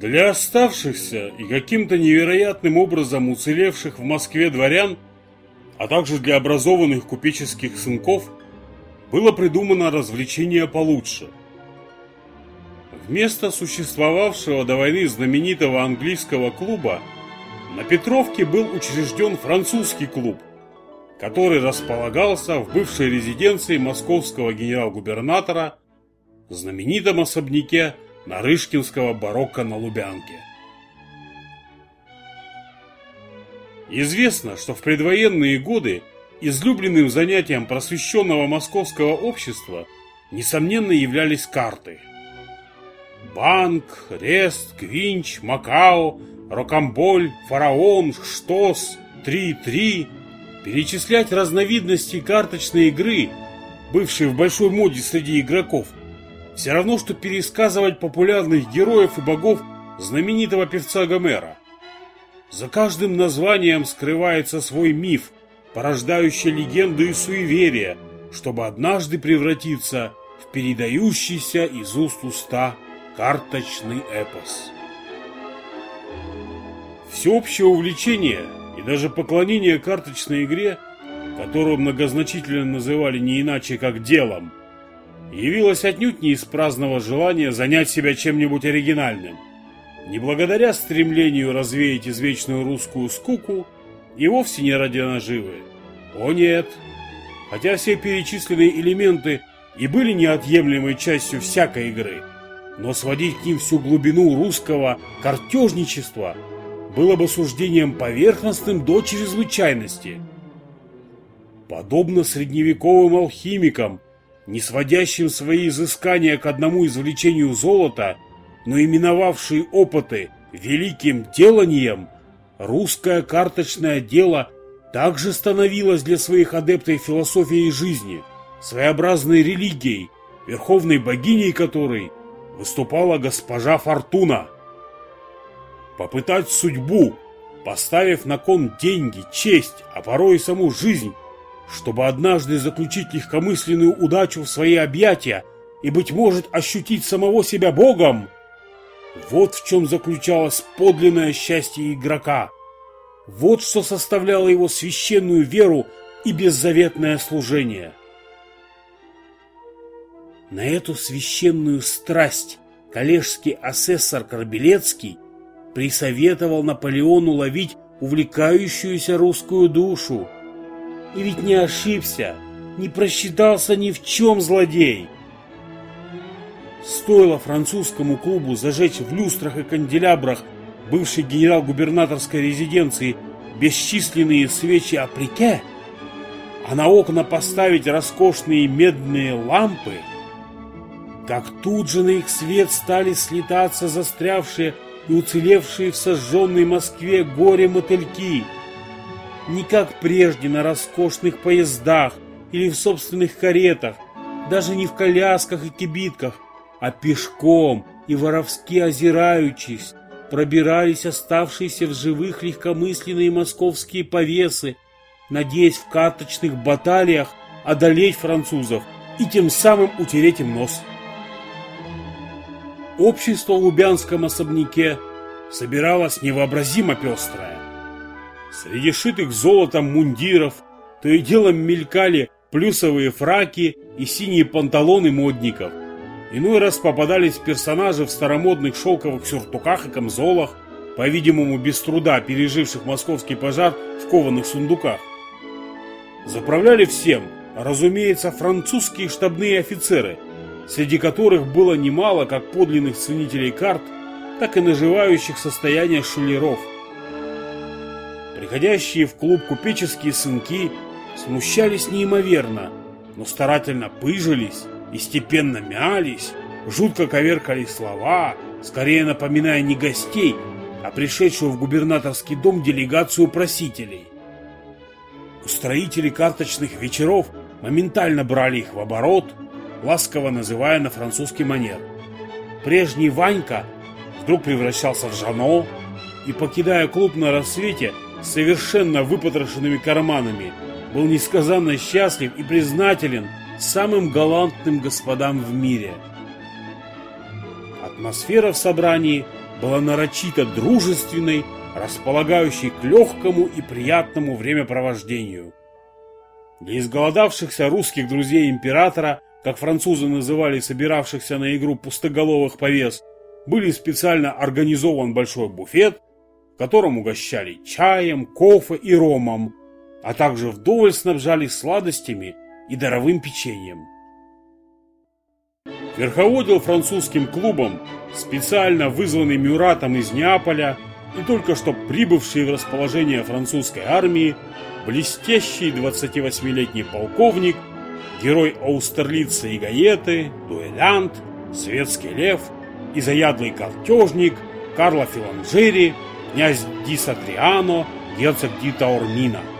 Для оставшихся и каким-то невероятным образом уцелевших в Москве дворян, а также для образованных купеческих сынков, было придумано развлечение получше. Вместо существовавшего до войны знаменитого английского клуба на Петровке был учрежден французский клуб, который располагался в бывшей резиденции московского генерал-губернатора, знаменитом особняке Нарышкинского барокко на Лубянке. Известно, что в предвоенные годы излюбленным занятием просвещенного московского общества несомненно являлись карты. Банк, Рест, Квинч, Макао, Рокамболь, Фараон, Штос, Три-Три. Перечислять разновидности карточной игры, бывшей в большой моде среди игроков, все равно, что пересказывать популярных героев и богов знаменитого певца Гомера. За каждым названием скрывается свой миф, порождающий легенды и суеверия, чтобы однажды превратиться в передающийся из уст уста карточный эпос. Всеобщее увлечение и даже поклонение карточной игре, которую многозначительно называли не иначе как делом, явилась отнюдь не из праздного желания занять себя чем-нибудь оригинальным, не благодаря стремлению развеять извечную русскую скуку и вовсе не ради наживы. О нет! Хотя все перечисленные элементы и были неотъемлемой частью всякой игры, но сводить к ним всю глубину русского картежничества было бы суждением поверхностным до чрезвычайности. Подобно средневековым алхимикам, не сводящим свои изыскания к одному извлечению золота, но именовавшие опыты великим деланием, русское карточное дело также становилось для своих адептов философией жизни, своеобразной религией, верховной богиней которой выступала госпожа Фортуна. Попытать судьбу, поставив на кон деньги, честь, а порой и саму жизнь, чтобы однажды заключить легкомысленную удачу в свои объятия и, быть может, ощутить самого себя Богом? Вот в чем заключалось подлинное счастье игрока. Вот что составляло его священную веру и беззаветное служение. На эту священную страсть коллежский асессор Корбелецкий присоветовал Наполеону ловить увлекающуюся русскую душу, и ведь не ошибся, не просчитался ни в чем злодей. Стоило французскому клубу зажечь в люстрах и канделябрах бывшей генерал-губернаторской резиденции бесчисленные свечи априке, а на окна поставить роскошные медные лампы, как тут же на их свет стали слетаться застрявшие и уцелевшие в сожженной Москве горе-мотыльки – не как прежде на роскошных поездах или в собственных каретах, даже не в колясках и кибитках, а пешком и воровски озираючись, пробирались оставшиеся в живых легкомысленные московские повесы, надеясь в карточных баталиях одолеть французов и тем самым утереть им нос. Общество в Лубянском особняке собиралось невообразимо пестрое. Среди шитых золотом мундиров то и дело мелькали плюсовые фраки и синие панталоны модников. Иной раз попадались персонажи в старомодных шелковых сюртуках и камзолах, по-видимому без труда переживших московский пожар в кованых сундуках. Заправляли всем, разумеется, французские штабные офицеры, среди которых было немало как подлинных ценителей карт, так и наживающих состояние шулеров – Приходящие в клуб купеческие сынки смущались неимоверно, но старательно пыжились и степенно мялись, жутко коверкали слова, скорее напоминая не гостей, а пришедшую в губернаторский дом делегацию просителей. Устроители карточных вечеров моментально брали их в оборот, ласково называя на французский манер. Прежний Ванька вдруг превращался в Жано и, покидая клуб на рассвете, совершенно выпотрошенными карманами, был несказанно счастлив и признателен самым галантным господам в мире. Атмосфера в собрании была нарочито дружественной, располагающей к легкому и приятному времяпровождению. Для изголодавшихся русских друзей императора, как французы называли собиравшихся на игру пустоголовых повес, были специально организован большой буфет, в котором угощали чаем, кофе и ромом, а также вдоволь снабжали сладостями и даровым печеньем. Верховодил французским клубом специально вызванный Мюратом из Неаполя и только что прибывший в расположение французской армии блестящий 28-летний полковник, герой Аустерлица и Гаеты, дуэлянт, светский лев и заядлый картежник Карло Филанджери, князь Ди Сатриано, герцог Ди Таурмина –